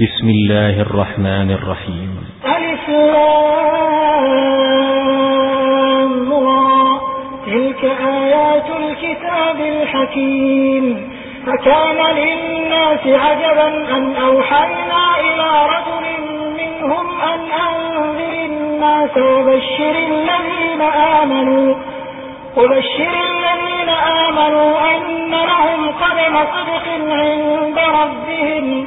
بسم الله الرحمن الرحيم. ألف تلك آيات الكتاب الحكيم. فكان للناس عجبا أن أوحينا إلى رجل منهم أن أنذر الناس وبشر الذين آمنوا. وبشر الذين آمنوا أن لهم قدم صدق عند ربهم.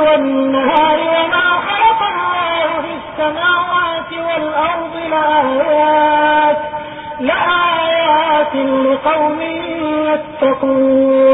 السماوات والأرض لآيات لآيات لقوم يتقون.